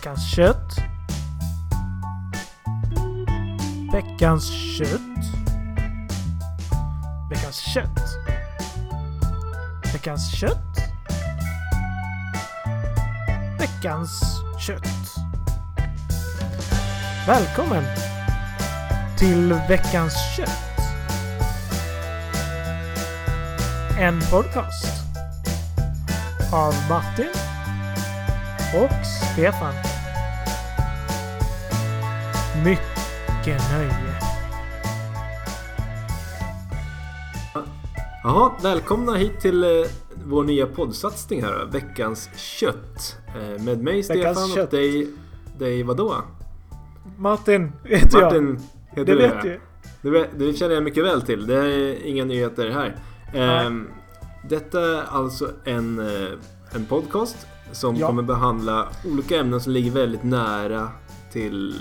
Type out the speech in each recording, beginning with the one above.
Veckans kött. Veckans kött. Veckans kött. Veckans kött. Veckans kött. Välkommen till Veckans kött. En podcast av Martin och Stefan. Mycket nöje. Jaha, välkomna hit till eh, vår nya poddsatsning här Veckans kött. Eh, med mig Stefan och kött. dig, dig vadå? Martin heter Martin heter jag. Det du vet du. Det, det känner jag mycket väl till. Det är inga nyheter här. Ehm, detta är alltså en, eh, en podcast som Ja. kommer behandla olika ämnen som ligger väldigt nära till...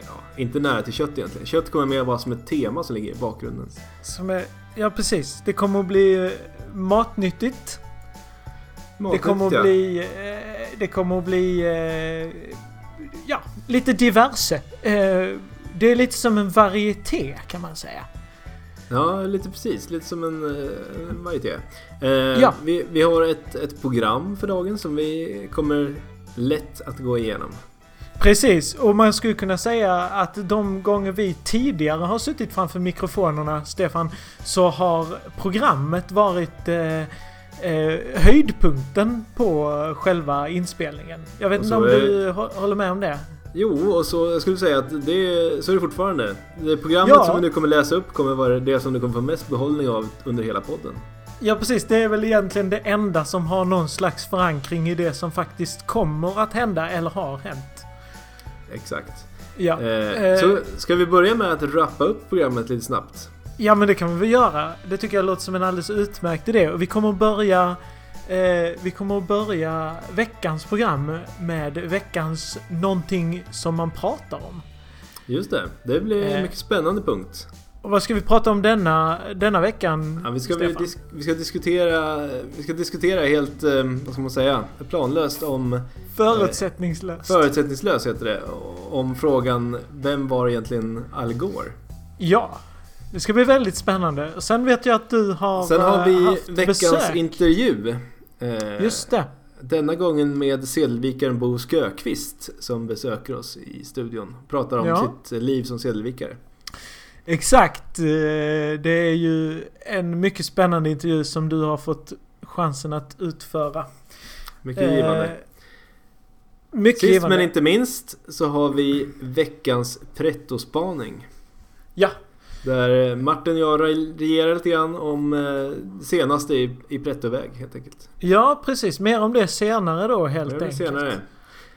Ja, inte nära till kött egentligen. Kött kommer med vara som ett tema som ligger i bakgrunden. Som är, ja precis. Det kommer att bli eh, matnyttigt. Det Matnyttigt, kommer att ja. bli... eh, Det kommer att bli... eh, Ja, lite diverse. Det är lite som en varieté kan man säga. Ja, lite precis. Lite som en, en varieté. Eh, Ja. vi, vi har ett, ett program för dagen som vi kommer lätt att gå igenom. Precis, och man skulle kunna säga att de gånger vi tidigare har suttit framför mikrofonerna, Stefan, så har programmet varit eh, eh, höjdpunkten på själva inspelningen. Jag vet inte om är- du hå- håller med om det? Jo, och så jag skulle säga att det, så är det fortfarande. Det programmet Ja. som vi nu kommer läsa upp kommer vara det som du kommer få mest behållning av under hela podden. Ja precis, det är väl egentligen det enda som har någon slags förankring i det som faktiskt kommer att hända eller har hänt. Exakt. Ja, Eh, eh, så ska vi börja med att rappa upp programmet lite snabbt? ja men det kan vi väl göra. Det tycker jag låter som en alldeles utmärkt idé. Och vi kommer att börja Eh, vi kommer att börja veckans program med veckans någonting som man pratar om. Just det, det blir en Eh. mycket spännande punkt. Och vad ska vi prata om denna, denna veckan, Ja, vi, ska dis- vi ska diskutera, vi ska diskutera helt, eh, vad ska man säga, planlöst om Förutsättningslöst. Förutsättningslös heter det. Om frågan Vem var egentligen Al Gore? Ja. Det ska bli väldigt spännande. Sen vet jag att du har Sen har eh, vi haft veckans besök. intervju. Eh, Just det. Denna gången med sedelvikaren Bo Skökvist som besöker oss i studion. Pratar om Ja. sitt liv som sedelvikare. Exakt. Eh, Det är ju en mycket spännande intervju som du har fått chansen att utföra. Mycket givande. Eh, Mycket Sist givande. men inte minst så har vi veckans pretto-spaning. Ja, Där eh, Martin och jag regerar lite grann om senaste i, i prettoväg helt enkelt. ja precis. Mer om det senare då helt enkelt. senare.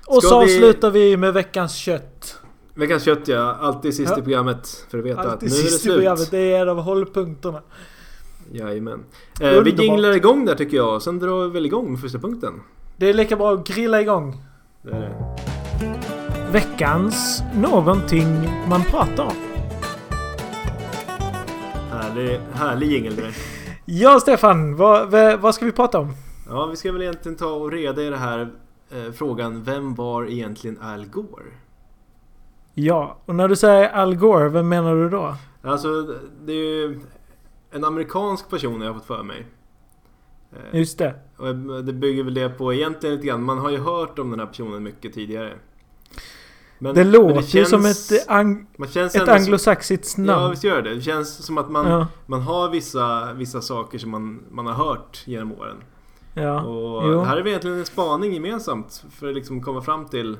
Och så vi- avslutar vi med veckans kött. Veckans kött ja, alltid sist Ja. i programmet för att veta att Alltid nu är det sist i slut. programmet. Det är en av hållpunkterna. Jajamän. Eh, vi jinglar igång där tycker jag, sen drar vi väl igång med första punkten. Det är lika bra att grilla igång. Det det. Veckans någonting man pratar om. Härlig, härlig jingel det. Ja Stefan, vad, vad, vad ska vi prata om? Ja, vi ska väl egentligen ta och reda i det här eh, frågan Vem var egentligen Al Gore? Ja, och när du säger Al Gore, vem menar du då? Alltså, det är ju en amerikansk person jag har fått för mig. Eh, Just det. Och det bygger väl det på egentligen lite grann. Man har ju hört om den här personen mycket tidigare. Men, Det men låter ju känns- som ett, ang ett anglosaxiskt Ja, namn. visst gör det. Det känns som att man, Ja, man har vissa, vissa saker som man, man har hört genom åren. ja. Och Jo. här är vi egentligen en spaning gemensamt för att liksom komma fram till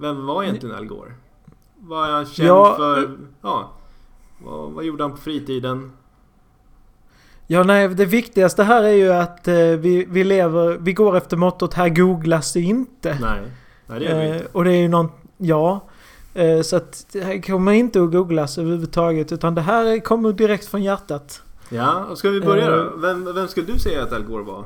Vem var egentligen Al Gore? Vad är han känd Ja. för? Ja, vad, vad gjorde han på fritiden? ja, nej, det viktigaste här är ju att eh, vi, vi lever, vi går efter mottot här googlas det inte. Nej, nej det gör vi Eh, inte. och det är ju någon, ja. Eh, så att det här kommer inte att googlas överhuvudtaget utan det här kommer direkt från hjärtat. Ja, och ska vi börja då? eh, Vem, vem skulle du säga att Al Gore var?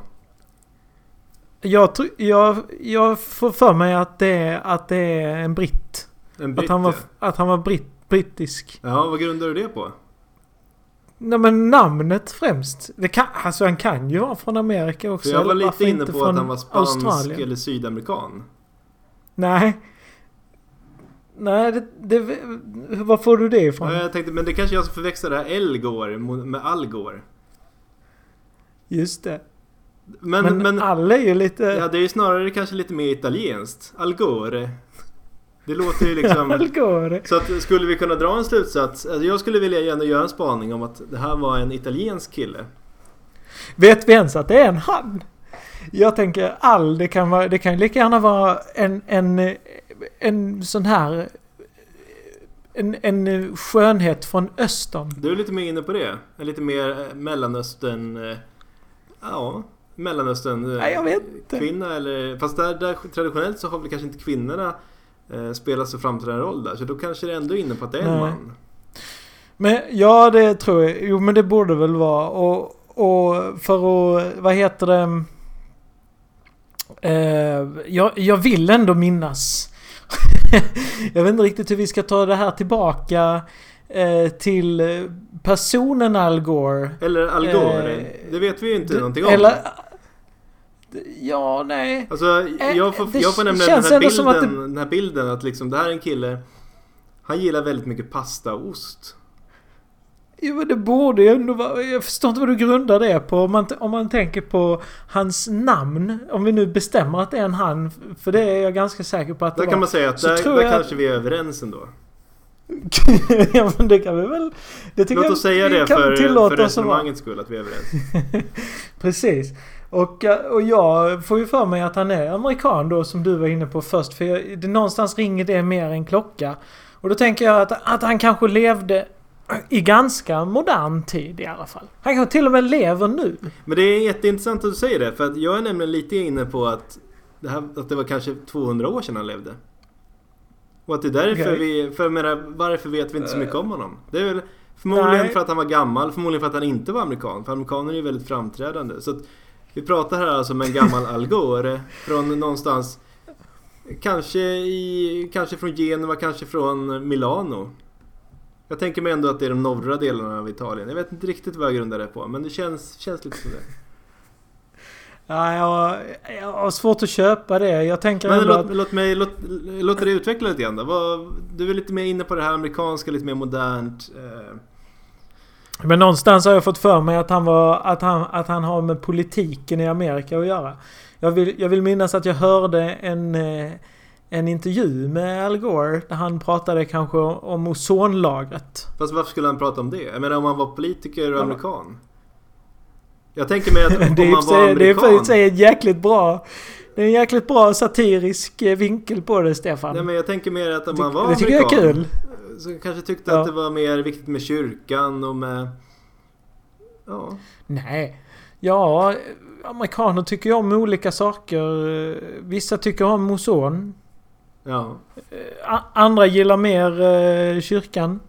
Jag, jag, jag får för mig att det är, att det är en britt. En Att britt han var, att han var britt, brittisk. Ja, vad grundar du det på? Nej men namnet främst. Det kan, alltså han kan ju vara från Amerika också. För jag var lite inne på att han var spansk Australien? eller sydamerikan. Nej. Nej, det, det, var får du det ifrån? Ja, jag tänkte, men det kanske jag som förväxlar det här Elgor med Algor. Just det. Men, Men, men, alla är ju lite... ja, det är ju snarare kanske lite mer italienskt. Algore. Det låter ju liksom... Algore. Så att, skulle vi kunna dra en slutsats? Alltså jag skulle vilja gärna göra en spaning om att det här var en italiensk kille. Vet vi ens att det är en han? Jag tänker all, det kan, vara, det kan ju lika gärna vara en, en, en sån här... En, en skönhet från östern. Du är lite mer inne på det? Lite mer eh, mellanöstern... eh, Ja, mellanöstern eh, Nej, jag vet inte. kvinna eller... Fast där, där traditionellt så har väl kanske inte kvinnorna eh, spelat så framträdande roll där. Så då kanske det ändå är inne på att det är en Nej. man. Men ja, det tror jag. Jo, men det borde väl vara. Och, och för att, vad heter det? Eh, jag, jag vill ändå minnas. jag vet inte riktigt hur vi ska ta det här tillbaka eh, till personen Al Gore. Eller Al Gore. Eh, det vet vi ju inte någonting om. Eller... Ja, nej. Alltså, jag får, jag får nämligen den här, bilden, att det- den här bilden att liksom, det här är en kille Han gillar väldigt mycket pasta och ost. Jo, men det borde ju ändå vara... Jag förstår inte vad du grundar det på. Om man, om man tänker på hans namn. Om vi nu bestämmer att det är en han. För det är jag ganska säker på att det Där kan man säga att Så där, där jag kanske vi är överens ändå. ja, men det kan vi väl... Det tycker Låt jag oss säga vi det för, för resonemangets skull, att vi är överens. Precis. Och, eh, och jag får ju för mig att han är amerikan då som du var inne på först. För jag, det, någonstans ringer det mer en klocka. Och då tänker jag att, att han kanske levde i ganska modern tid i alla fall. Han kanske till och med lever nu. Men det är jätteintressant att du säger det, för att jag är nämligen lite inne på att det, här, att det var kanske 200 år sedan han levde. Och att det är därför Okej. vi... För jag menar, varför vet vi inte så mycket om honom? Det är väl förmodligen Nej. för att han var gammal, förmodligen för att han inte var amerikan. För amerikaner är ju väldigt framträdande. Så att vi pratar här alltså med en gammal Al Gore från någonstans... Kanske i... Kanske från Genua, kanske från Milano. Jag tänker mig ändå att det är de norra delarna av Italien. Jag vet inte riktigt vad jag grundar det på, men det känns, känns lite som det. Ja, jag, jag har svårt att köpa det. Jag tänker Men låt, att... låt mig låt, låt dig utveckla lite grann då. Du är lite mer inne på det här amerikanska, lite mer modernt. Eh, Men någonstans har jag fått för mig att han, var, att han, att han har med politiken i Amerika att göra. Jag vill, jag vill minnas att jag hörde en, eh, en intervju med Al Gore där han pratade kanske om ozonlagret. fast varför skulle han prata om det? Jag menar om han var politiker och Ja. amerikan. Jag tänker mig att om Det för var sig- det är i och amerikan. sig en jäkligt bra... Det är en jäkligt bra satirisk eh, vinkel på det, Stefan. Nej men jag tänker mer att om han var det tycker jag är amerikan. kul. Så kanske tyckte Ja. att det var mer viktigt med kyrkan och med... Ja. Nej. Ja, amerikaner tycker ju om olika saker. Vissa tycker om ozon. Ja. A- Andra gillar mer eh, kyrkan.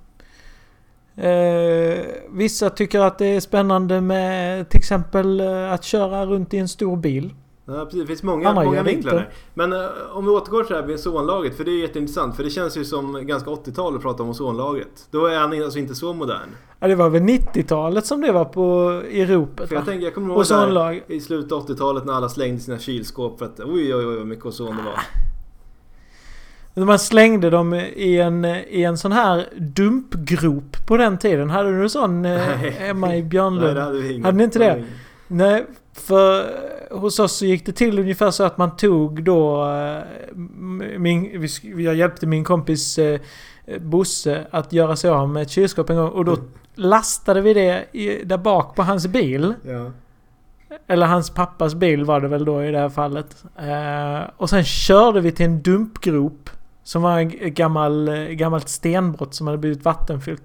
Eh, vissa tycker att det är spännande med till exempel eh, att köra runt i en stor bil. Ja, precis. Det finns många, många det vinklar där. Men eh, om vi återgår till det här med ozonlagret, för det är jätteintressant. För det känns ju som ganska 80-tal att prata om ozonlagret. Då är han alltså inte så modern. Ja, det var väl 90-talet som det var på i ropet För jag tänker, jag kommer ihåg där Ozonlag. i slutet av 80-talet när alla slängde sina kylskåp för att oj oj oj vad mycket ozon det var. Man slängde dem i en, i en sån här dumpgrop på den tiden. Hade du en sån eh, Nej. hemma i Nej Björnlund? det hade vi inget. Hade ni inte hade det? Nej, för hos oss så gick det till ungefär så att man tog då... eh, Min, jag hjälpte min kompis eh, Bosse att göra sig av med ett kylskåp en gång och då lastade vi det i, där bak på hans bil. Ja. Eller hans pappas bil var det väl då i det här fallet. Eh, och sen körde vi till en dumpgrop. Som var ett gammal, gammalt stenbrott som hade blivit vattenfyllt.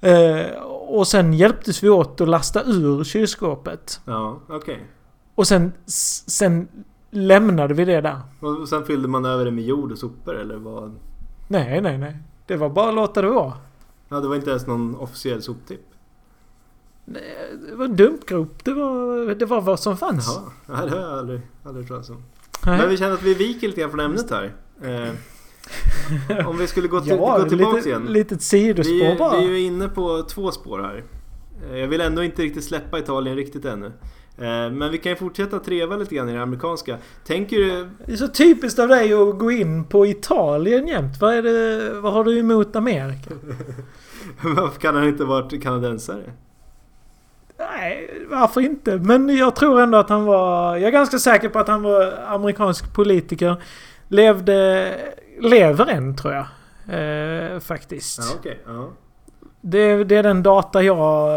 Eh, och sen hjälptes vi åt att lasta ur kylskåpet. Ja, okej. Och sen, sen lämnade vi det där. Och sen fyllde man över det med jord och sopor eller vad? Nej, nej, nej. Det var bara att låta det vara. Ja, det var inte ens någon officiell soptipp. Det det var en dumpgrop. Det var, det var vad som fanns. Jaha, Nej, det har jag aldrig, aldrig hört talas om. Nej. Men vi känner att vi viker lite grann från ämnet här. Eh, om vi skulle gå, till, ja, gå tillbaks lite, igen. litet sidospår Vi, bara. vi är ju inne på två spår här. Eh, Jag vill ändå inte riktigt släppa Italien riktigt ännu. Eh, men vi kan ju fortsätta treva lite grann i det amerikanska. Tänker du... Det är så typiskt av dig att gå in på Italien jämt. Vad, är det, vad har du emot Amerika? Varför kan han inte varit kanadensare? Nej, varför inte? Men jag tror ändå att han var... Jag är ganska säker på att han var amerikansk politiker. Levde... Lever än tror jag. Eh, faktiskt. Ja, okej. Ja. Det, det är den data jag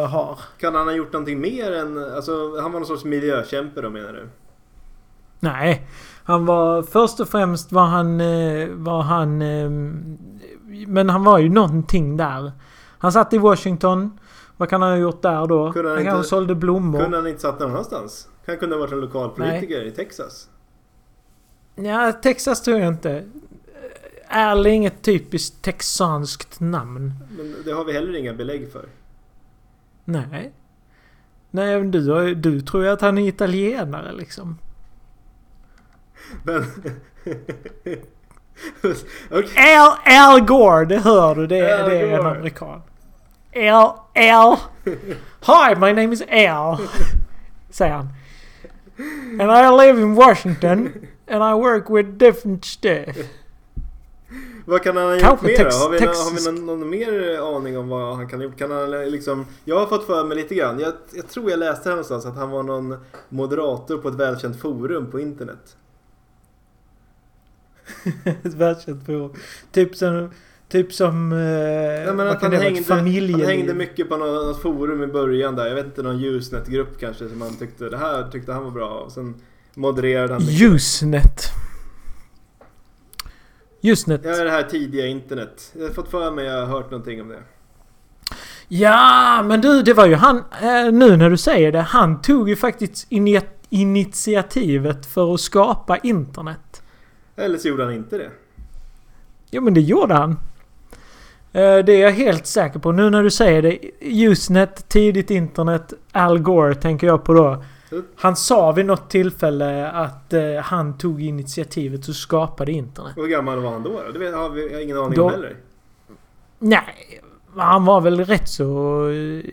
har. Kan han ha gjort någonting mer än... Alltså, han var någon sorts miljökämpe då menar du? Nej. Han var... Först och främst var han... eh, Var han... eh, Men han var ju någonting där. Han satt i Washington. Vad kan han ha gjort där då? Kunde han han inte- kanske sålde blommor. Kunde han inte satt någon annanstans? Han kunde ha varit en lokalpolitiker i Texas. Ja, Texas tror jag inte. Al är inget typiskt texanskt namn. Men det har vi heller inga belägg för. Nej. Nej, men du, du tror ju att han är italienare liksom. Men... Okej. Al, Al Gore, det hör du. Det, Al det är en amerikan. Al, Al. Hi, my name is Al. Säger han. And I live in Washington. And I work with different stuff. Vad kan han ha gjort mer Tex- då? Har vi, Texas. har vi någon, någon mer aning om vad han kan ha gjort? Kan han liksom... Jag har fått för mig lite grann. Jag, jag tror jag läste här någonstans att han var någon moderator på ett välkänt forum på internet. Ett världskänt forum. Typ som... Typ som... Eh, Ja, men att han, hängde, han hängde mycket på något, något forum i början där. Jag vet inte, någon Usenet-grupp kanske som han tyckte det här tyckte han var bra. Och sen modererade han. Usenet. Usenet. Ja, det här tidiga internet. Jag har fått för mig, jag har hört någonting om det. Ja, men du, det var ju han... Eh, nu när du säger det. Han tog ju faktiskt ini- initiativet för att skapa internet. Eller så gjorde han inte det. Jo, men det gjorde han. Eh, det är jag helt säker på. Nu när du säger det. Usenet, tidigt internet, Al Gore tänker jag på då. Han sa vid något tillfälle att eh, han tog initiativet och skapade internet. Hur gammal var han då? då? Det vet, har vi jag har ingen aning Då- om heller. Nej, han var väl rätt så... eh,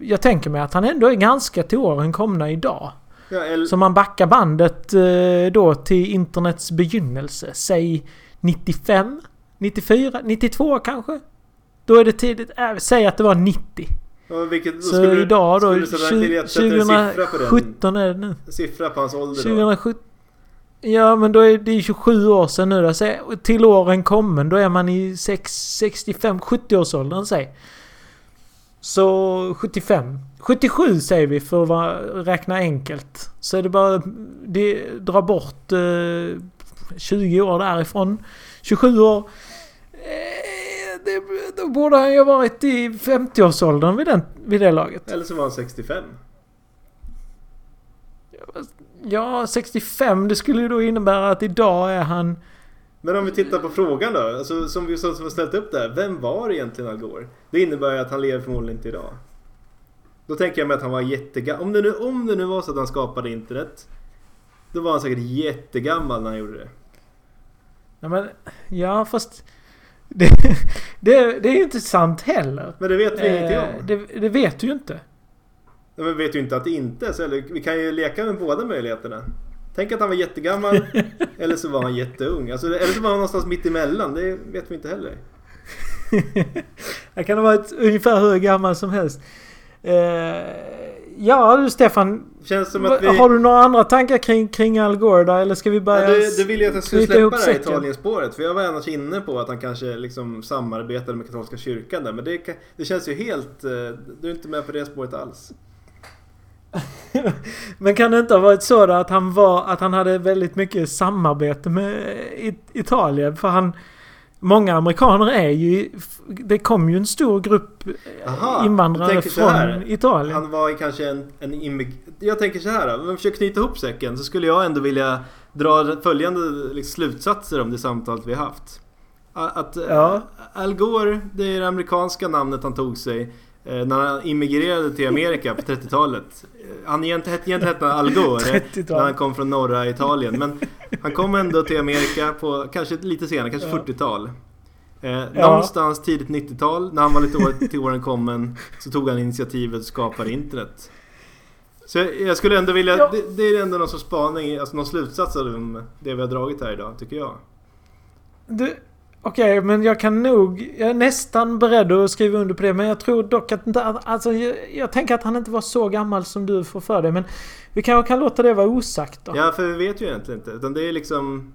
Jag tänker mig att han ändå är ganska till åren komna idag. Ja, eller, Så man backar bandet eh, då till internets begynnelse. Säg 95? 94? 92 kanske? Då är det tidigt. Äh, säg att det var 90. Vilket, då Så skulle idag då, skulle du sätta- vill jag sätta en siffra på den? 2017 är det nu. Siffra på hans ålder då? 2017. Ja men då är det 27 år sedan nu då. Säg, till åren kommen då är man i 65-70 års åldern säg. Så 75. 77 säger vi för att vara, räkna enkelt. Så är det bara... Det, dra bort eh, 20 år därifrån. 27 år. Eh, det, då borde han ju ha varit i 50-årsåldern vid, den, vid det laget. Eller så var han 65. Ja, 65. Det skulle ju då innebära att idag är han... Men om vi tittar på frågan då, alltså, som vi som som har ställt upp där. Vem var egentligen Al Gore? Det innebär ju att han lever förmodligen inte idag. Då tänker jag mig att han var jättegammal. Om det, nu, om det nu var så att han skapade internet. Då var han säkert jättegammal när han gjorde det. Ja, men, ja fast... Det, det, det är ju inte sant heller. Men det vet vi ingenting Eh, om. det, det vet du ju inte. Men vi vet ju inte att det inte är så. Eller, vi kan ju leka med båda möjligheterna. Tänk att han var jättegammal. eller så var han jätteung. Alltså, eller så var han någonstans mitt emellan. Det vet vi inte heller. Han kan ha varit ungefär hur gammal som helst. Eh, ja du Stefan. Känns som att vi... Har du några andra tankar kring, kring Al Gore då? Eller ska vi Ja, börja... du, du ville ju att jag skulle släppa det här. Italienspåret. För jag var annars inne på att han kanske liksom samarbetade med katolska kyrkan där. Men det, det känns ju helt... eh, Du är inte med på det spåret alls. Men kan det inte ha varit så då att han var... Att han hade väldigt mycket samarbete med I- Italien? För han... Många amerikaner är ju... Det kom ju en stor grupp eh, Aha, invandrare från. Italien. Han var kanske en, en immig... Jag tänker så här. Om vi försöker knyta ihop säcken så skulle jag ändå vilja dra följande liksom, slutsatser om det samtalet vi har haft. Att eh, Ja. Al Gore, det är det amerikanska namnet han tog sig eh, när han immigrerade till Amerika på 30-talet. Eh, Han egentligen egentligen hette han Al Gore. 30-tal. När han kom från norra Italien. Men han kom ändå till Amerika på kanske lite senare, kanske Ja. 40-tal. Eh, Ja. Någonstans tidigt 90-tal, när han var lite år till åren kommen, så tog han initiativet och skapade internet. Så jag, jag skulle ändå vilja... Ja. Det, det är ändå någon sorts spaning, alltså någon slutsats av det vi har dragit här idag, tycker jag. Du, Okej, men jag kan nog... Jag är nästan beredd att skriva under på det. Men jag tror dock att inte... Alltså, jag, jag tänker att han inte var så gammal som du får för dig. Men vi kanske kan låta det vara osagt då. Ja, för vi vet ju egentligen inte. Utan det är liksom...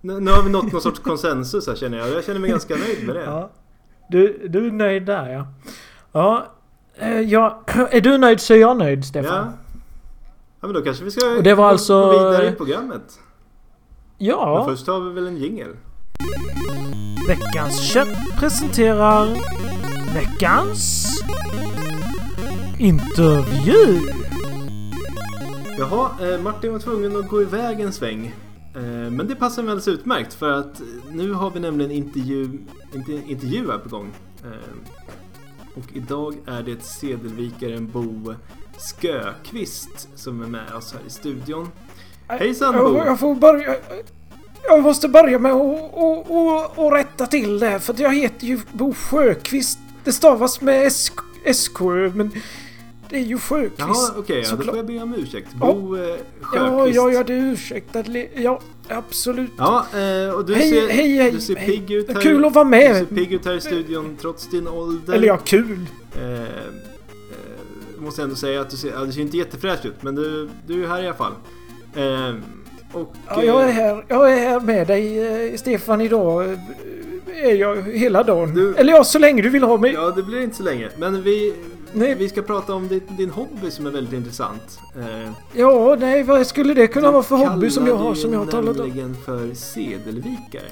Nu, nu har vi nått någon sorts konsensus här känner jag. Jag känner mig ganska nöjd med det. Ja. Du, du är nöjd där ja. Ja. eh, ja. Är du nöjd så är jag nöjd, Stefan. Ja. Ja men då kanske vi ska Och det var gå, alltså- gå vidare i programmet. Ja. Men först har vi väl en jingel. Veckans kött presenterar veckans intervju. Jaha, eh, Martin var tvungen att gå iväg en sväng. Eh, men det passar mig alldeles utmärkt för att nu har vi nämligen intervju, inte, intervju här på gång. Eh, och idag är det sedelvikaren Bo Sköqvist som är med oss här i studion. Hejsan jag, Bo! jag får börja... Jag måste börja med att och, och, och rätta till det. För jag heter ju Bo Sjöqvist. Det stavas med SK, men det är ju Sjöqvist. Jaha, okej, ja, då får jag be om ursäkt. Ja. Bo eh, Ja, Sjöqvist. ja, ja, det är ursäktat. Ja, absolut. Ja, eh, och du Hej, ser, hej, hej, du ser hej. pigg ut här. Kul att vara Du med. ser pigg ut här i studion trots din ålder. Eller ja, kul. Eh, eh, måste ändå säga att du ser, ja, du ser inte jättefräsch ut men du, du är här i alla fall. Eh, och, Ja, jag är här, jag är här med dig eh, Stefan idag. eh, Är jag hela dagen. Du- Eller ja, så länge du vill ha mig. Ja, det blir inte så länge. Men vi, Nej. vi ska prata om din, din hobby som är väldigt intressant. Eh, Ja, nej, vad skulle det kunna vara för hobby som jag har som jag har talat om? nämligen för sedelvikare.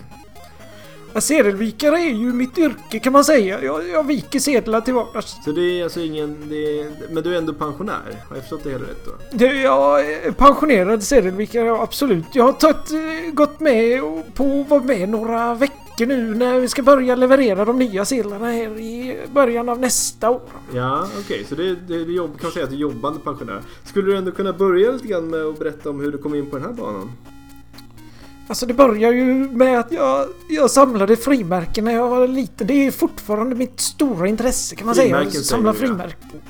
Ja, Sedelvikare är ju mitt yrke kan man säga. Jag, jag viker sedlar till vardags. Så det är alltså ingen... Det är, men du är ändå pensionär? Har jag förstått det hela rätt då? Det- Jag är pensionerad sedelvikare, ja, absolut. Jag har tagit, gått med på att vara med några veckor nu när vi ska börja leverera de nya sedlarna här i början av nästa år. Ja, okej. Så det, det, det jobb, kan man säga att du är jobbande pensionär. Skulle du ändå kunna börja lite grann med att berätta om hur du kom in på den här banan? Alltså det börjar ju med att jag, jag samlade frimärken när jag var liten. Det är fortfarande mitt stora intresse kan man Frimärken säga. Samla du, ja. frimärken.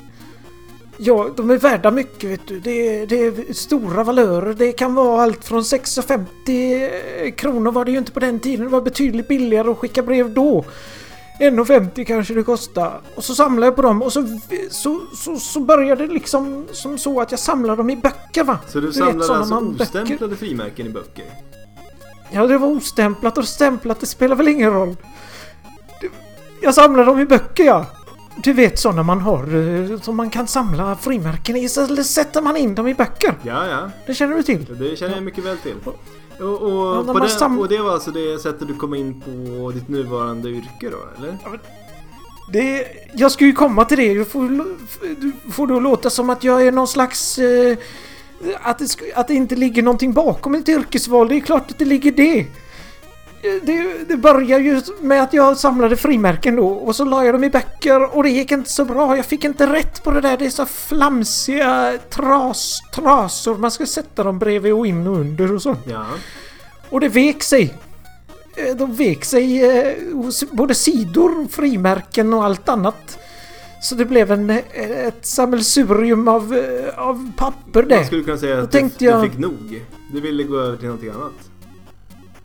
Ja, de är värda mycket vet du. Det är, det är stora valörer. Det kan vara allt från 6,50 kronor var det ju inte på den tiden. Det var betydligt billigare att skicka brev då. 1,50 kanske det kostade. Och så samlade jag på dem och så, så, så, så började det liksom som så att jag samlade dem i böcker va. Så du vet, samlade alltså man- böcker- ostämplade frimärken i böcker? Ja, det var ostämplat och stämplat, det spelar väl ingen roll. Jag samlar dem i böcker, ja. Du vet sådana man har, eh, som man kan samla frimärken i, så sätter man in dem i böcker. Ja, ja. Det känner du till? Det känner jag mycket väl till. Och, och, Ja, sam- och det var alltså det sättet du kom in på ditt nuvarande yrke då, eller? Det, jag ska ju komma till det. Du får, du får då låta som att jag är någon slags... Eh, att, det, att det inte ligger någonting bakom ett yrkesval. Det är klart att det ligger det. Eh, Det, det börjar ju med att jag samlade frimärken då och så la jag dem i böcker och det gick inte så bra. Jag fick inte rätt på det där. Det är så flamsiga tras, trasor. Man ska sätta dem bredvid och in och under och så. Ja. Och det vek sig. Eh, De vek sig eh, hos både sidor, frimärken och allt annat. Så det blev en, eh, ett sammelsurium av, eh, av papper Man där. skulle kunna säga att du, tänkte du jag- fick nog. Du ville gå över till någonting annat.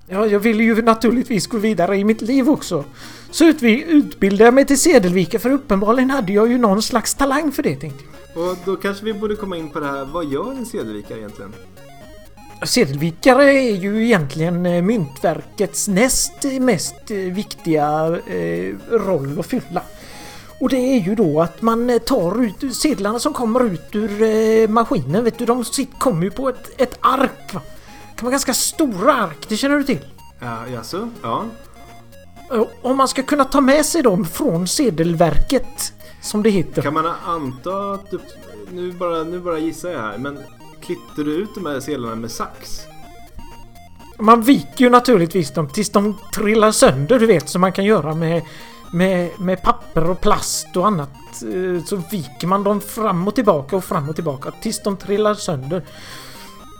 Ja, jag ville ju naturligtvis gå vidare i mitt liv också. Så utbildade jag mig till sedelvikare för uppenbarligen hade jag ju någon slags talang för det tänkte jag. Och då kanske vi borde komma in på det här. Vad gör en sedelvikare egentligen? Sedelvikare är ju egentligen eh, myntverkets näst mest viktiga roll att fylla. Och det är ju då att man eh, tar ut sedlarna som kommer ut ur eh, maskinen. Vet du, de kommer ju på ett, ett ark. Va? Det kan vara ganska stora ark, det känner du till. Ja, jaså? Ja. Och Om man ska kunna ta med sig dem från sedelverket, som det heter. Kan man anta att du... Nu bara, nu bara gissar jag här, men klipper du ut de här sedlarna med sax? Man viker ju naturligtvis dem tills de trillar sönder, du vet, som man kan göra med, med, med papper och plast och annat. Eh, Så viker man dem fram och tillbaka och fram och tillbaka tills de trillar sönder.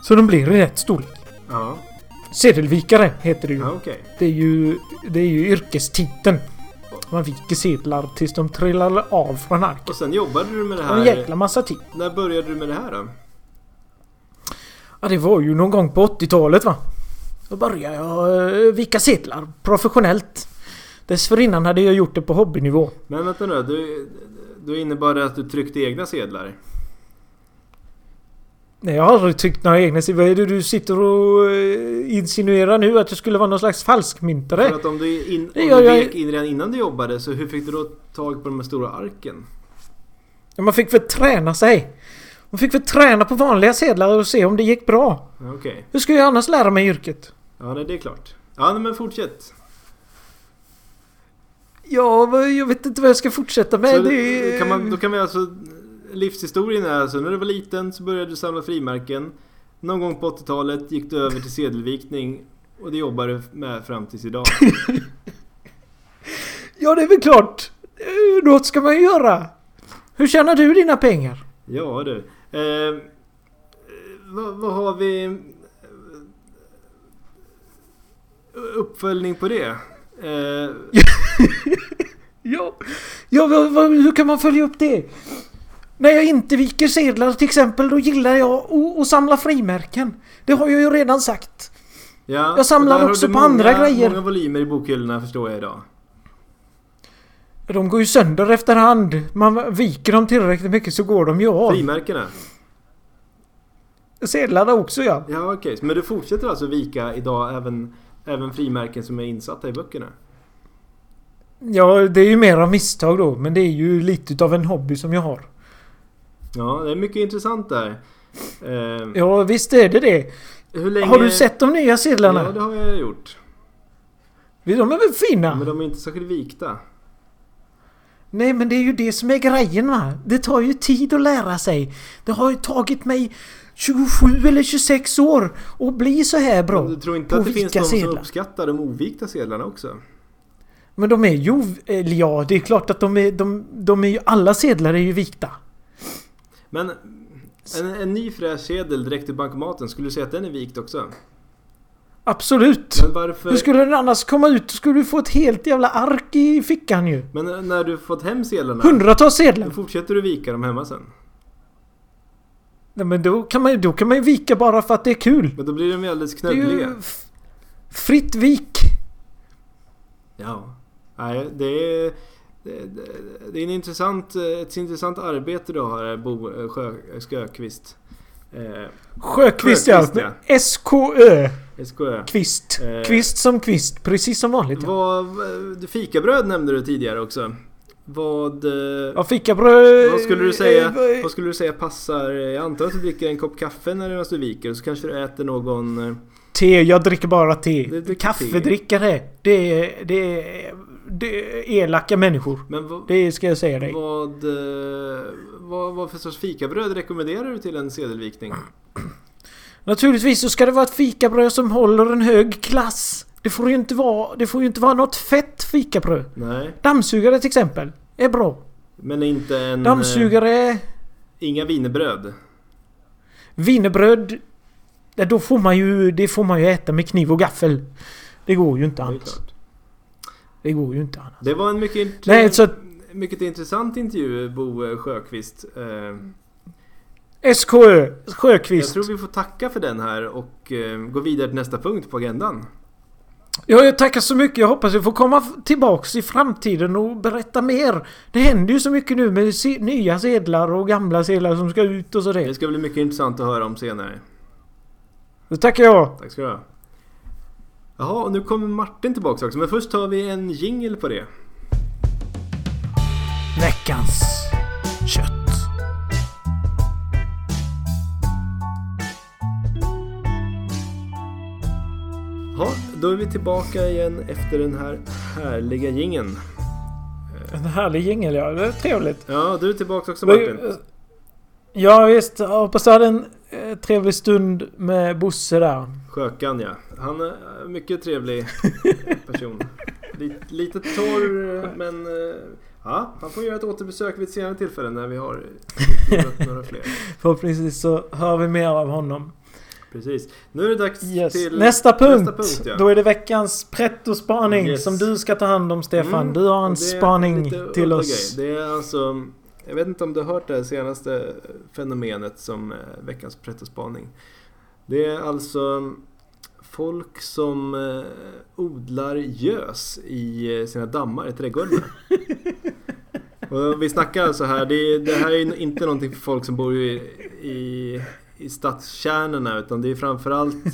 Så de blir i rätt storlek. Ja, Sedelvikare heter det ju. ja okej. Det är ju, det är ju yrkestiteln. Man viker sedlar tills de trillar av från arket. Och sen jobbade du med det En jäkla här. massa tid. När började du med det här då? Ja, det var ju någon gång på 80-talet va. Då började jag uh, vika sedlar professionellt. Dessförinnan hade jag gjort det på hobbynivå. Men vänta nu, du, då innebar det att du tryckte egna sedlar? Nej, jag har aldrig tryckt några egna sedlar. Vad är det du sitter och uh, insinuerar nu? Att jag skulle vara någon slags För falskmyntare? att om du, in, om gör du jag- vek in redan innan du jobbade, så hur fick du då tag på de här stora arken? Ja, Man fick väl träna sig. Man fick väl träna på vanliga sedlar och se om det gick bra. Okej. Hur ska jag annars lära mig yrket? Ja, nej, det är klart. Ja, nej, men fortsätt. Ja, jag vet inte vad jag ska fortsätta med. Så det... kan man, då kan vi alltså... Livshistorien är alltså, när du var liten så började du samla frimärken. Någon gång på 80-talet gick du över till sedelvikning. Och det jobbar du med fram tills idag. Ja, det är väl klart. Eh, Något ska man ju göra. Hur tjänar du dina pengar? Ja du. Eh, vad, vad har vi... Uppföljning på det? Eh, Ja, ja vad, vad, hur kan man följa upp det? När jag inte viker sedlar till exempel, då gillar jag att, att samla frimärken. Det har jag ju redan sagt. ja, Jag samlar också på många, andra grejer. Många volymer i bokhyllorna förstår jag idag. De går ju sönder efterhand. Man viker dem tillräckligt mycket så går de ju av. Frimärkena? Sedlarna också ja. Ja okej, men du fortsätter alltså vika idag även, även frimärken som är insatta i böckerna? Ja, det är ju mer av misstag då. Men det är ju lite utav en hobby som jag har. Ja, det är mycket intressant där. Eh, Ja, visst är det det. hur länge... Har du sett de nya sedlarna? Ja, det har jag gjort. De är väl fina? Men de är inte särskilt vikta. Nej men det är ju det som är grejen va. Det tar ju tid att lära sig. Det har ju tagit mig 27 eller 26 år att bli så här bra. Men du tror inte på att det finns någon som sedlar. uppskattar de ovikta sedlarna också? Men de är ju... Ja, det är klart att de är... De, de är ju... Alla sedlar är ju vikta. Men en, en ny fräsch sedel direkt ur bankomaten, skulle du säga att den är vikt också? Absolut! Men varför... Hur skulle den annars komma ut? Då skulle du få ett helt jävla ark i fickan ju. Men när du fått hem sedlarna, Hundratals då sedlar. fortsätter du vika dem hemma sen? Nej, men då kan, man, ju- då kan man ju vika bara för att det är kul. Men då blir de ju alldeles knöggliga. Fritt vik. Ja. Nej, det är... Det, det, det är en intressant, ett intressant arbete du har här, Bo Sjö, Skökvist. Eh, Sjökvist ja. Sjökvist, ja. S-K-Ö. SKÖ. Kvist. Eh. Kvist som kvist. Precis som vanligt. Ja, Vad, fikabröd nämnde du tidigare också. Vad, eh, ja fikabröd... vad skulle du säga, eh, vad- skulle du säga passar? Jag antar att du dricker en kopp kaffe när du viker så kanske du äter någon... eh, Te. Jag dricker bara te. Dricker Kaffedrickare. Det är... Det är... Det är elaka människor. Men vad, Det ska jag säga dig. vad, vad, vad för sorts fikabröd rekommenderar du till en sedelvikning? Naturligtvis så ska det vara ett fikabröd som håller en hög klass. Det får ju inte vara... Det får ju inte vara något fett fikabröd. Nej, Dammsugare till exempel. Är bra. men inte en... eh, Dammsugare... Inga. Wienerbröd... Ja, då får man ju... Det får man ju äta med kniv och gaffel. Det går ju inte annars. Det går ju inte annars. Det var en mycket, Nej, så mycket intressant intervju, Bo eh, Sjöqvist. Eh, SKÖ. Jag Sjökvist. tror vi får tacka för den här och eh, gå vidare till nästa punkt på agendan. Ja, jag tackar så mycket. Jag hoppas jag får komma tillbaks i framtiden och berätta mer. Det händer ju så mycket nu med se- nya sedlar och gamla sedlar som ska ut och Det sådär. ska bli mycket intressant att höra om senare. Då tackar jag. Tack ska du ha. Jaha, och nu kommer Martin tillbaka också. Men först tar vi en jingle på det. Veckans kött. Ja, då är vi tillbaka igen efter den här härliga jingeln. En härlig jingel ja. Det är trevligt. Ja, du är tillbaka också Martin. Ja visst. Jag hoppas du hade en eh, trevlig stund med Bosse där. Sjökan ja. Han är en mycket trevlig person. Lite, lite torr men... eh, Ja, han får göra ett återbesök vid ett senare tillfälle när vi har några fler. Förhoppningsvis så hör vi mer av honom. Precis. Nu är det dags Yes. till Nästa punkt! nästa punkt, ja. Då är det veckans pretto-spaning Yes. som du ska ta hand om Stefan. Mm, Du har en spaning till oss. grej. Det är alltså, jag vet inte om du har hört det här senaste fenomenet som eh, veckans pretto-spaning. Det är alltså folk som eh, odlar gös i eh, sina dammar i trädgårdarna. Och vi snackar alltså här, det, det här är ju inte någonting för folk som bor i, i, i stadskärnorna utan det är framförallt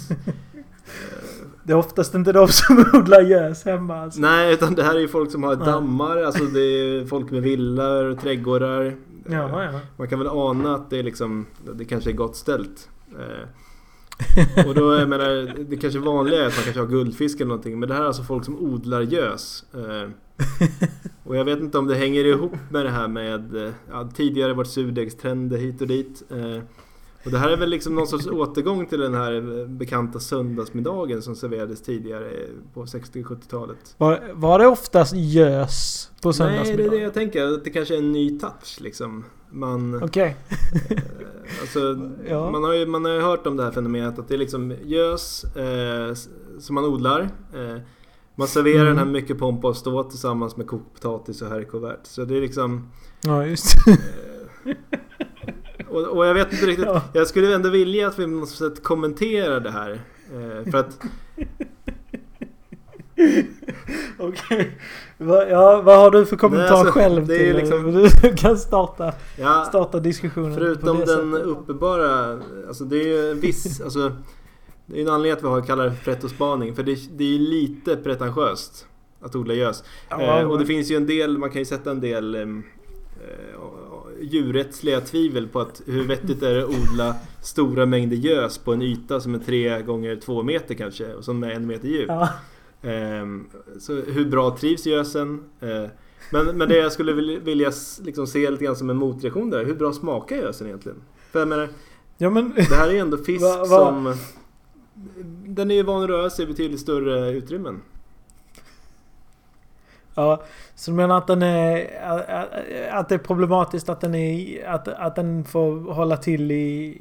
Det är oftast inte de som odlar gös hemma alltså. Nej, utan det här är ju folk som har dammar, alltså det är folk med villor och trädgårdar. Ja, ja. Man kan väl ana att det är liksom, det kanske är gott ställt. Eh, Och då, jag menar, det kanske vanliga är att man kanske har guldfisk eller någonting. Men det här är alltså folk som odlar gös. Eh, Och jag vet inte om det hänger ihop med det här med, eh, ja, tidigare varit surdegstrender hit och dit. Och det här är väl liksom någon sorts återgång till den här bekanta söndagsmiddagen som serverades tidigare på 60-70-talet. Var, var det oftast gös på Nej, det är det jag tänker. Att det kanske är en ny touch liksom. Man, Okej. eh, alltså, Ja. man, har ju, man har ju hört om det här fenomenet att det är liksom gös eh, som man odlar. Eh, man serverar Mm. den här mycket pompa och stå tillsammans med kokt potatis och haricots Så det är liksom... Ja, just Eh, och, och jag vet inte riktigt. Ja. Jag skulle ändå vilja att vi på något sätt kommenterar det här. Eh, för att Okej. Va, ja, vad har du för kommentar Nej, alltså, själv det är till liksom- Du kan starta, ja, starta diskussionen Förutom den sättet. uppenbara, alltså det är ju en viss, alltså Det är en anledning att vi har kallar det pretto-spaning för det, det är ju lite pretentiöst att odla gös. Ja, eh, och det finns ju en del, man kan ju sätta en del em, eh, djurrättsliga tvivel på att hur vettigt är det att odla stora mängder gös på en yta som är tre gånger två meter kanske och som är en meter djup. Ja. Ehm, så hur bra trivs gösen? Eh, men, men det jag skulle vilja, liksom se lite grann som en motreaktion där, hur bra smakar gösen egentligen? För jag menar, ja men... det här är ju ändå fisk Va- va- som... Den är ju van att röra sig i betydligt större utrymmen. Ja, så du menar att den är... Att det är problematiskt att den är... Att, att den får hålla till i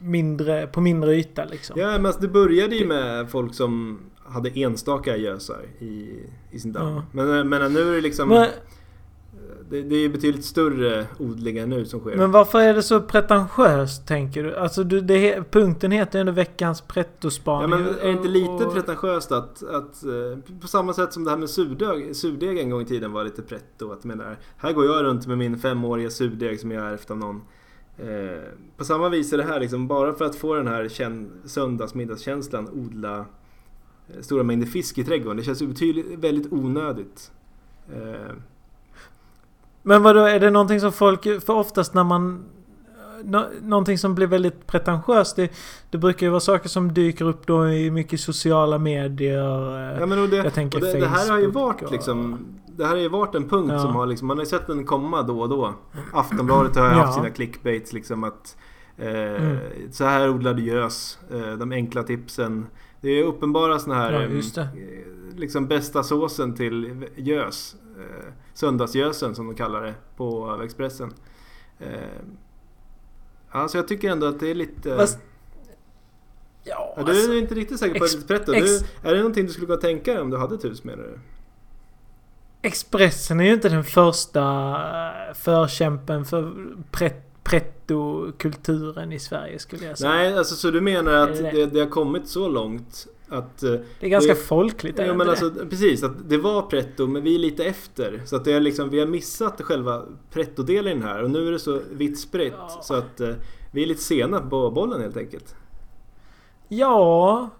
mindre... På mindre yta liksom? Ja, men alltså, det började ju med folk som hade enstaka gösar i, i sin damm. Ja. Men, men nu är det liksom... Men, Det, det är betydligt större odlingar nu som sker. men varför är det så pretentiöst tänker du? Alltså du, det, punkten heter ju ändå veckans Ja, pretto-spaning. men är det inte lite Och- pretentiöst att, att eh, på samma sätt som det här med surdeg, surdeg en gång i tiden var lite pretto. Att menar, här går jag runt med min femåriga surdeg som jag har ärvt av någon. Eh, på samma vis är det här liksom, bara för att få den här känn, söndagsmiddagskänslan odla eh, stora mängder fisk i trädgården. Det känns betydligt, väldigt onödigt. Eh, Men vadå, är det någonting som folk... För oftast när man... Nå, någonting som blir väldigt pretentiöst, det, det brukar ju vara saker som dyker upp då i mycket sociala medier. eh, Ja, men det, Jag tänker det, det här har ju Facebook varit och- liksom Det här har ju varit en punkt Ja. som har liksom Man har ju sett den komma då och då Aftonbladet har ju haft Ja. sina clickbaits liksom att eh, Mm. Så här odlar du gös eh, De enkla tipsen Det är uppenbara såna här Ja, em, just det. eh, Liksom bästa såsen till gös eh, Söndagsgösen som de kallar det på Expressen eh, Alltså jag tycker ändå att det är lite Fast- Ja, Ja, du alltså, är inte riktigt säker på ex- pretto. ex- Du, är det någonting du skulle kunna tänka dig om du hade ett hus med dig? Expressen är ju inte den första eh, förkämpen för pret, pretto-kulturen i Sverige skulle jag säga. Nej, alltså så du menar att Eller- det, det har kommit så långt att... eh, det är ganska det- folkligt. är Ja, men alltså, precis, att det var pretto men vi är lite efter. Så att det är liksom, vi har missat själva pretto-delen här och nu är det så vitt spritt Ja. så att eh, vi är lite sena på bollen helt enkelt. Ja,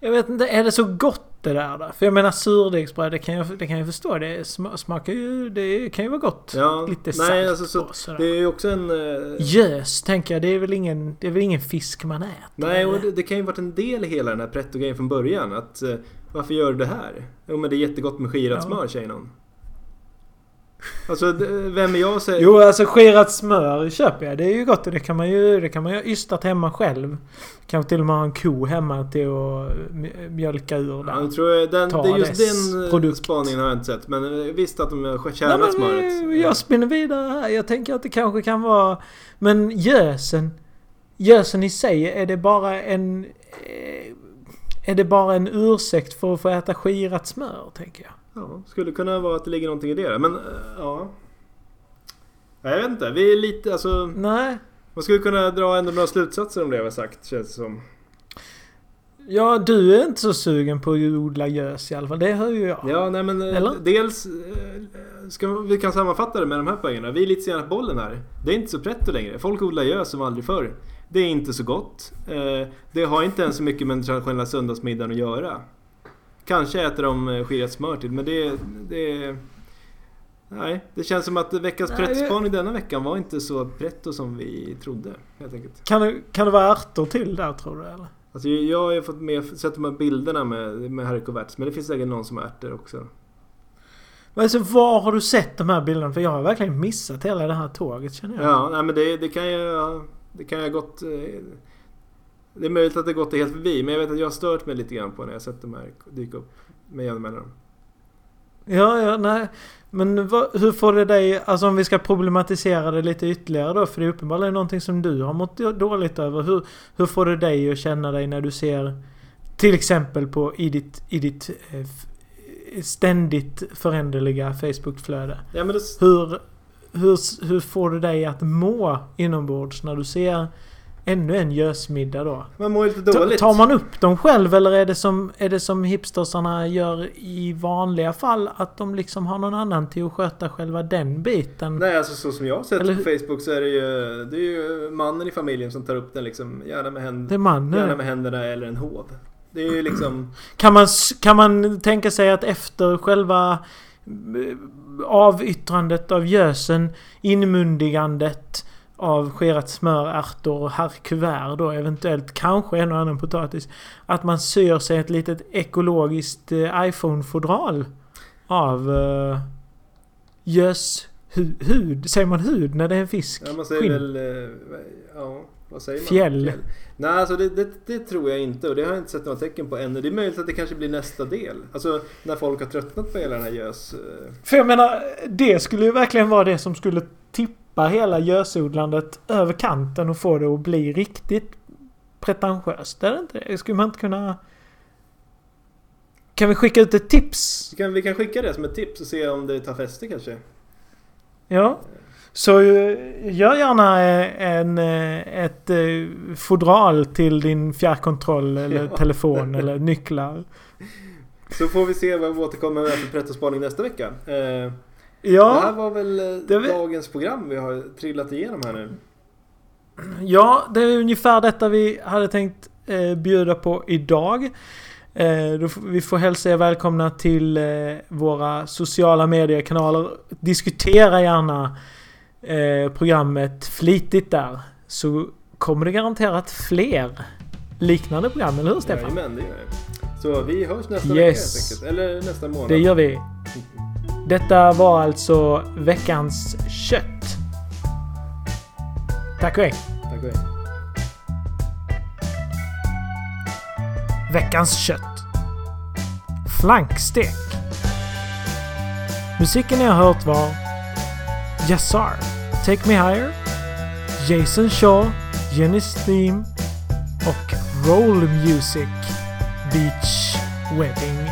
jag vet inte. Är det så gott det där? För jag menar surdegsbröd, det kan jag, det kan jag förstå. Det sma- smakar ju... Det kan ju vara gott. Ja, Lite nej, salt alltså, så, på sådär. det är ju också en... eh, Gös, tänker jag. Det är väl ingen, det är väl ingen fisk man äter? Nej, och det, det kan ju varit en del i hela den här pretto-grejen från början. Att, eh, varför gör du det här? Jo men det är jättegott med skirat Ja. smör säger någon. Alltså vem är jag säga? Jo, alltså skirat smör köper jag. Det är ju gott och det kan man ju, det kan man ju ha ystat hemma själv. Kanske till och med ha en ko hemma till att mj- mjölka ur Ja, där. jag tror den, Ta det är just den eh, produkt. spaningen har jag inte sett. Men eh, visst att de har men, smöret. eh, jag spinner vidare här. Jag tänker att det kanske kan vara... Men gösen... Gösen i sig, är det bara en, är det bara en ursäkt för att få äta skirat smör, tänker jag. Ja, skulle kunna vara att det ligger någonting i det. Men eh, ja. Jag vet inte. Vi är lite, alltså. Nej. Man skulle kunna dra ändå några slutsatser om det vi har sagt känns det som. Ja, du är inte så sugen på att odla gös i alla fall. Det hör ju jag. Ja, nej men eh, Eller? dels eh, ska, vi kan sammanfatta det med de här poängerna. Vi är lite sena på bollen här. Det är inte så pretto längre. Folk odlar gös som aldrig förr. Det är inte så gott. Det har inte ens så mycket med den traditionella söndagsmiddagen att göra. Kanske äter de eh, skirat smör till, men det, det... Nej, det känns som att veckans pretto-spaning denna veckan var inte så pretto som vi trodde. Helt enkelt. Kan, det, kan det vara ärtor till där, tror du? Eller? Alltså, jag har ju fått med, sett de här bilderna med, med haricots, men det finns säkert någon som har ärtor också. Men alltså, var har du sett de här bilderna? För jag har verkligen missat hela det här tåget, känner jag. Ja, nej, men det, det kan jag... Det kan jag gott... eh, Det är möjligt att det gått det helt förbi, men jag vet att jag har stört mig lite grann på när jag sett de här dyka upp med jämna mellanrum. Ja, ja, nej. Men vad, hur får det dig, alltså om vi ska problematisera det lite ytterligare då, för det är uppenbarligen någonting som du har mått dåligt över. Hur, hur får det dig att känna dig när du ser till exempel på i ditt, i ditt eh, ständigt föränderliga Facebook-flöde? Ja, det, Hur, hur, hur får det dig att må inombords när du ser ännu en gösmiddag då? man mår lite dåligt. Tar man upp dem själv eller är det som, är det som hipstersarna gör i vanliga fall? Att de liksom har någon annan till att sköta själva den biten? Nej, alltså så som jag har sett Eller på Facebook så är det ju, det är ju mannen i familjen som tar upp den liksom. Gärna med, händ, Det gärna med händerna eller en hov. Det är ju liksom... Kan man, kan man tänka sig att efter själva eh, avyttrandet av gösen, inmundigandet av skerat smör, ärtor och herrkuvert då eventuellt kanske en och annan potatis. Att man syr sig ett litet ekologiskt eh, iPhone-fodral av uh, gös hu, hud. Säger man hud när det är en fisk? Ja, man säger Skinn. väl... eh, Ja, vad säger man? Fjäll. Nej, alltså det, det, det tror jag inte och det har jag inte sett några tecken på ännu. Det är möjligt att det kanske blir nästa del. Alltså när folk har tröttnat på hela den här gös... eh, För jag menar, det skulle ju verkligen vara det som skulle tippa hela gösodlandet över kanten och få det att bli riktigt pretentiöst. Är det inte det? Skulle man inte kunna... Kan vi skicka ut ett tips? Vi kan, vi kan skicka det som ett tips och se om det tar fäste kanske. Ja. Så eh, gör gärna eh, en, eh, ett fodral till din fjärrkontroll eller Ja. telefon eller nycklar. Så får vi se vad vi återkommer med för pretto-spaning nästa vecka. Eh, Det här Ja, var väl eh, det vi- dagens program vi har trillat igenom här nu. ja, det är ungefär detta vi hade tänkt eh, bjuda på idag. Eh, vi får hälsa er välkomna till eh, våra sociala mediekanaler. Diskutera gärna eh, programmet flitigt där. Så kommer det garanterat fler liknande program, eller hur Stefan? Jajamän, det gör det. Så vi hörs nästa Yes. vecka helt enkelt. Eller nästa månad. Det gör vi. Detta var alltså veckans kött. Tack och hej. Tack och hej. Veckans kött. Flankstek. Musiken ni har hört var Yassar, Take Me Higher, Jason Shaw, Jenny's Theme och Roll Music Beach Wedding